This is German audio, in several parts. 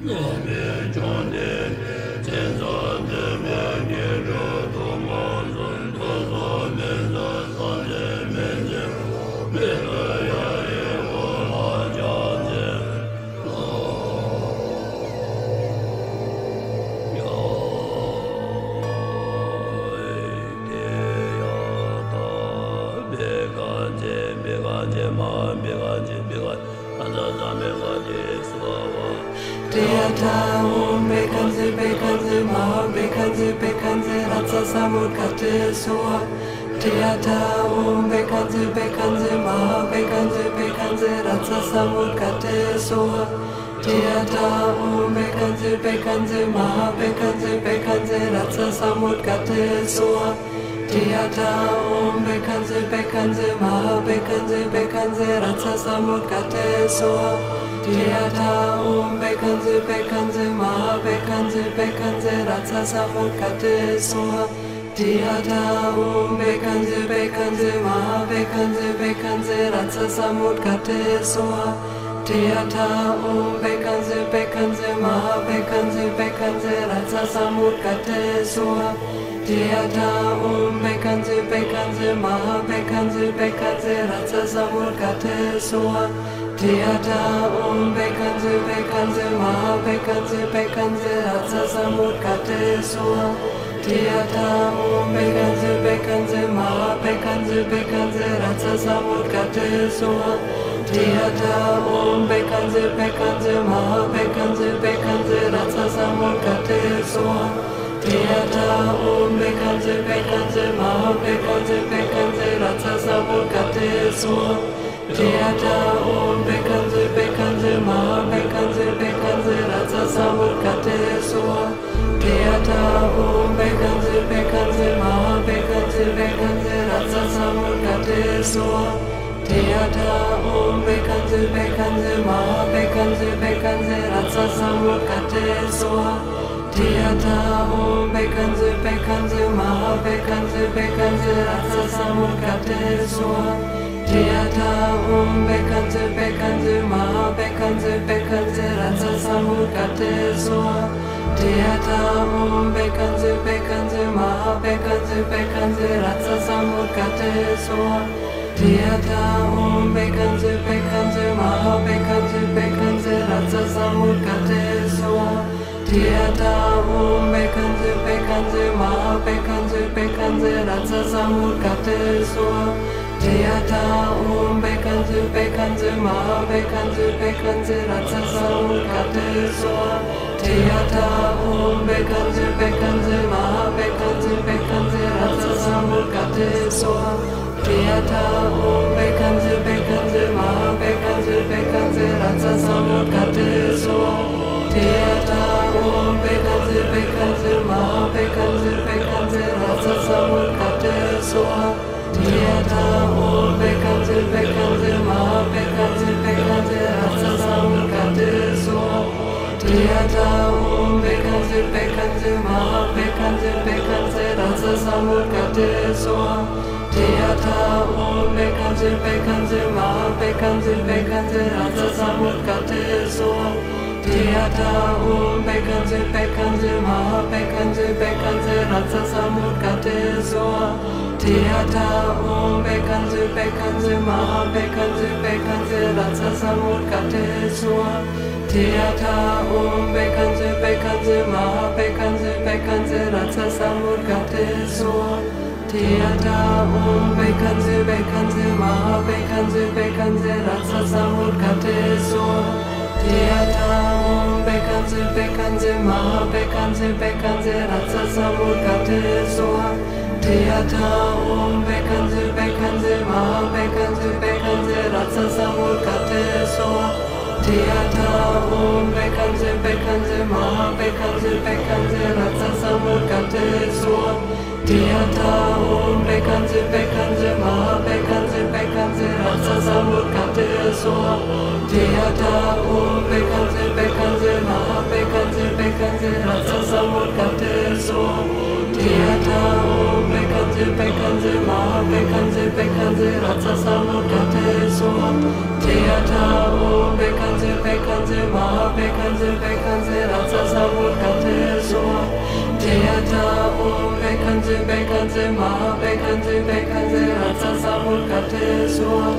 John, John, yeah. Om Bekanse Bekanse Maha Bekanse Bekanse Ratsa Samukate Soa Deata Om Bekanse Bekanse Maha Bekanse Bekanse Ratsa Samukate Soa Deata Om Bekanse Bekanse Maha Bekanse Bekanse Ratsa Samukate Soa Deata Om Bekanse Bekanse Maha Bekanse Bekanse Ratsa Samukate Soa Theata Om Bekanse Bekanse Maha Bekanse Bekanse Ratsa Samukate Soha. Theata Om Bekanse Bekanse Maha Bekanse Bekanse Ratsa Samukate Soha Theata Om Bekanse Bekanse Maha Bekanse Bekanse Ratsa Samukate Soha. Theata Om Bekanse Bekanse Maha Bekanse Bekanse Ratsa Samukate Soha. Theata Om Bekanse Bekanse Maha Bekanse Bekanse Ratsa Samukate Soha. Theata Om Bekanse Bekanse Maha Bekanse Bekanse Ratsa Samukate Soha Theata Om Bekanse Bekanse Maha Bekanse Bekanse Ratsa Samukate Soha Theata Om Bekanse Bekanse Maha Bekanse Bekanse Ratsa Samukate Soha Theata Om Bekanse Bekanse Ma Bekanse Bekanse Ratsa Samukate Soa Theata Om Bekanse Bekanse Ma Bekanse Bekanse Ratsa Samukate Soa Theata Om Bekanse Bekanse Ma Bekanse Bekanse Ratsa Samukate Soa. Theata Om Bekanse Bekanse Ma Bekanse Bekanse Ratsa Samukate Soa. Theata Om Bekanse Bekanse Ma Bekanse Bekanse Ratsa Samukate Soa. Theata Om Bekanse Bekanse Ma Bekanse Bekanse Ratsa Samukate Soa Theata Om Bekanse Bekanse Ma Bekanse Bekanse Ratsa Samukate Soa Theata Om Bekanse Bekanse Ma Bekanse Bekanse Ratsa Samukate Soa Theata Om Bekanse Bekanse Ma Bekanse Bekanse Ratsa Samukate Soa Theata Om Bekanse Bekanse Ma Bekanse Bekanse Ratsa Samukate Soa Theata Om Bekanse Bekanse Ma Bekanse Bekanse Ratsa Samukate Soa Theata Om Bekanse Bekanse Ma Bekanse Bekanse Ratsa Samukate te ma bekante bekante danza samur kate soa te ata o bekante bekante ma bekante bekante danza samur kate soa Theata Om Bekanse Bekanse Ma Bekanse Bekanse Ratsa Samukate Soa. Theata Om Bekanse Bekanse Ma Bekanse Bekanse Ratsa Samukate Soa. Theata Om Bekanse Bekanse Ma Bekanse Bekanse Ratsa Samukate Soa. Theata Om Bekanse Bekanse Ma Bekanse Theata Om Bekanse Bekanse Ma Bekanse Bekanse Ratsa Samukate Soa Theata Om Bekanse Bekanse Ma Bekanse Bekanse Ratsa Samukate Soa Theata Om Bekanse Bekanse Ma Bekanse Bekanse Ratsa Samukate Soa Theata Om Bekanse Bekanse Ma Bekanse Bekanse bekannte Ressort. Theater, Unbekannte, Bekannte, Nachbekannte, Bekannte, hat zusammen bekannte Ressort. Theater, Unbekannte, Bekannte, Nachbekannte, Bekannte, hat zusammen bekannte Ressort. Theater, Unbekannte, Bekannte, Nachbekannte, Bekannte, hat zusammen bekannte Ressort. Theater, Unbekannte, Bekannte, Nachbekannte, Bekannte, hat zusammen bekannte Ressort.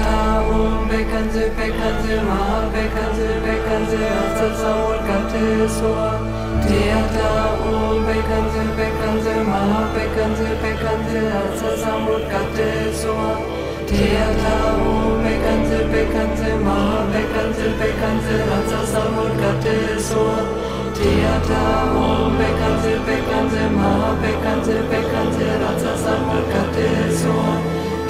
Om bekanze bekanze maha bekanze bekanze ratsa samut kate sua Theata om bekanze bekanze maha bekanze bekanze ratsa samut kate sua Theata om bekanze bekanze maha bekanze bekanze ratsa samut kate sua Theata om bekanze bekanze maha bekanze bekanze ratsa samut kate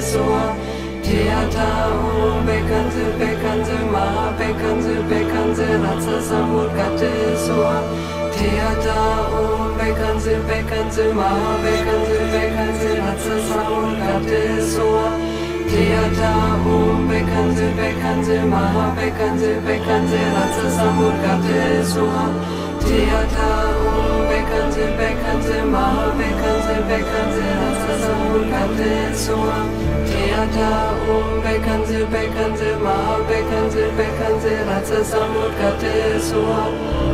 sua Theata om bekanze bekanze maha bekanze bekanze ratsa samut kate sua Theata om bekanze bekanze maha bekanze bekanze ratsa samut kate sua Theata om bekanze bekanze maha bekanze bekanze ratsa samut kate sua Theata om bekanze bekanze maha bekanze bekanze ratsa samut kate sua Theata om bekanze bekanze maha bekanze bekanze ratsa samut kate sua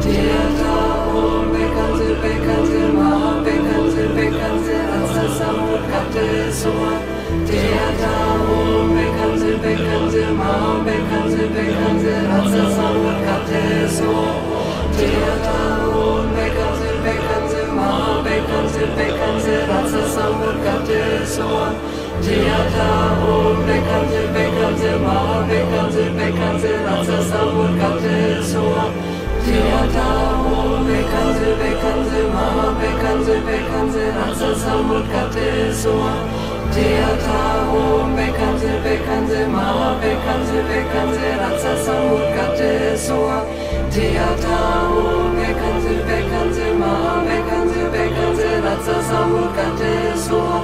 Theata om bekanze bekanze maha bekanze bekanze ratsa samut kate sua Theata bekanze bekanze maha bekanze bekanze ratsa samut kate sua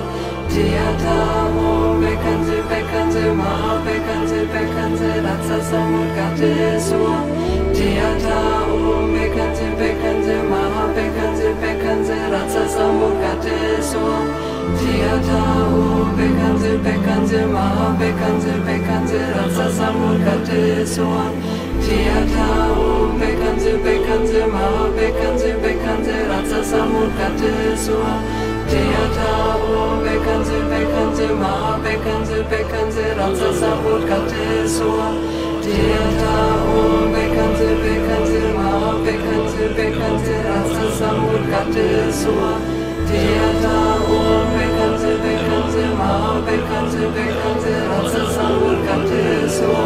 Theata om bekanze bekanze maha bekanze bekanze ratsa samut kate sua Theata om bekanze bekanze maha bekanze bekanze ratsa samut kate sua Theata om bekanze bekanze maha bekanze bekanze ratsa samut kate sua Theata om bekanze bekanze maha bekanze bekanze ratsa samut kate sua Theata om bekanze bekanze maha bekanze bekanze ratsa samut kate sua Theata om bekanze bekanze maha bekanze bekanze ratsa samut kate sua Theata om bekanze bekanze maha bekanze bekanze ratsa samut kate sua Theata om bekanze bekanze maha bekanze bekanze ratsa samut kate sua Theata om bekanze bekanze maha bekanze bekanze ratsa samut kate sua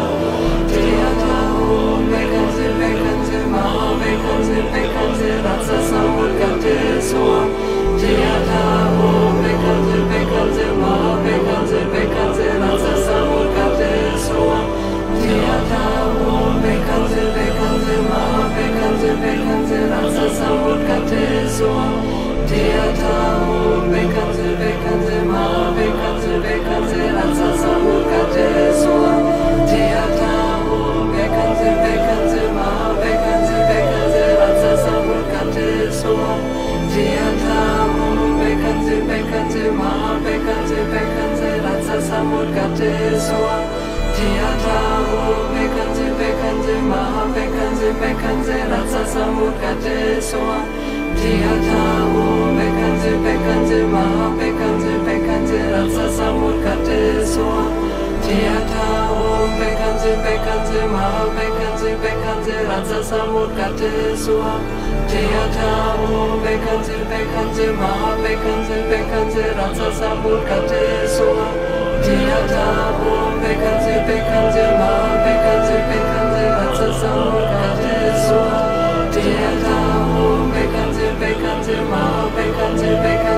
Theata om bekanze bekanze maha bekanze bekanze ratsa samut kate sua Theata om bekanze bekanze maha bekanze bekanze ratsa samut kate bekanze bekanze maha bekanze bekanze ratsa samut kate suha Theata om bekanze bekanze maha bekanze bekanze ratsa samut kate suha Theata om bekanze bekanze maha bekanze bekanze ratsa samut kate suha Theata om bekanze bekanze maha bekanze bekanze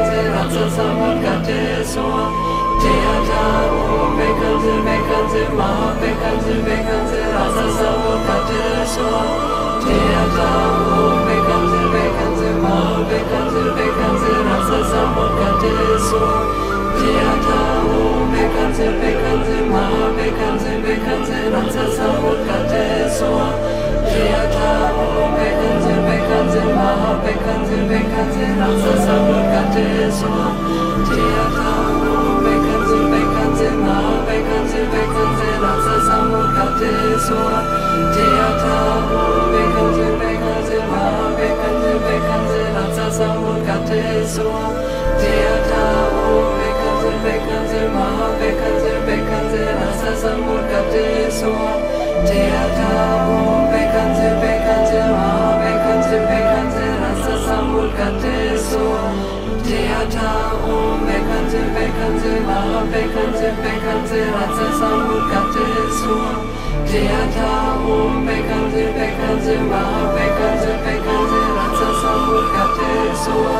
bekanze maha bekanze bekanze ratsa samut kate suha Theata om bekanze bekanze maha bekanze bekanze ratsa samut kate suha Theata om bekanze bekanze maha bekanze bekanze ratsa samut kate suha Theata om bekanze kate suha Theata om bekanze bekanze maha bekanze bekanze ratsa samut kate suha